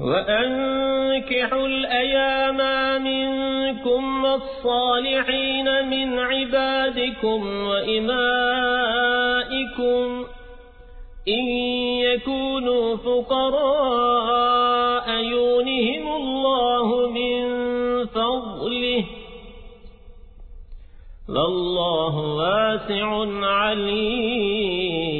وأنكحوا الأيام منكم والصالحين من عبادكم وإمائكم إن يكونوا فقراء يونهم الله من فضله والله واسع عليم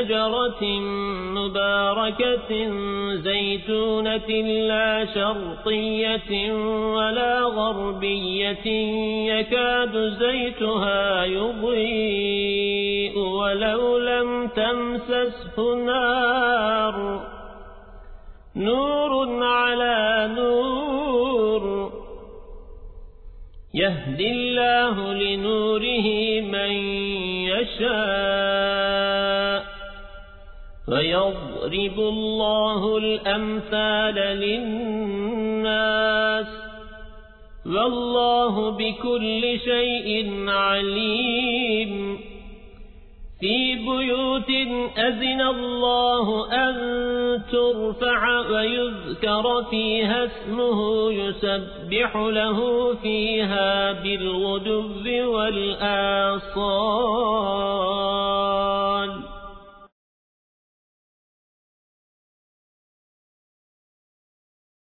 شجرة مباركة زيتونة لا شرطية ولا غربية يكاد زيتها يضيء ولو لم تمسسه نار. نور على نور. يهدي الله لنوره من يشاء. ويضرب الله الأمثال للناس والله بكل شيء عليم. في بيوت أذن الله أن ترفع ويذكر فيها اسمه يسبح له فيها بالغدب والآصال.